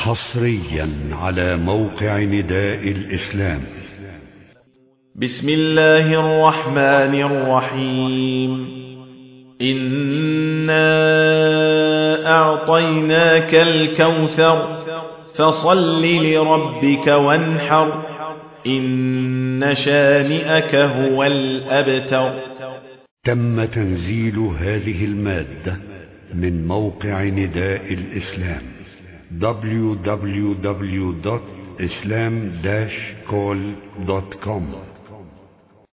حصريا على موقع نداء الإسلام. بسم الله الرحمن الرحيم. إنا أعطيناك الكوثر فصل لربك وانحر. إن شانئك هو الأبتر. تم تنزيل هذه المادة من موقع نداء الإسلام. www.islam-call.com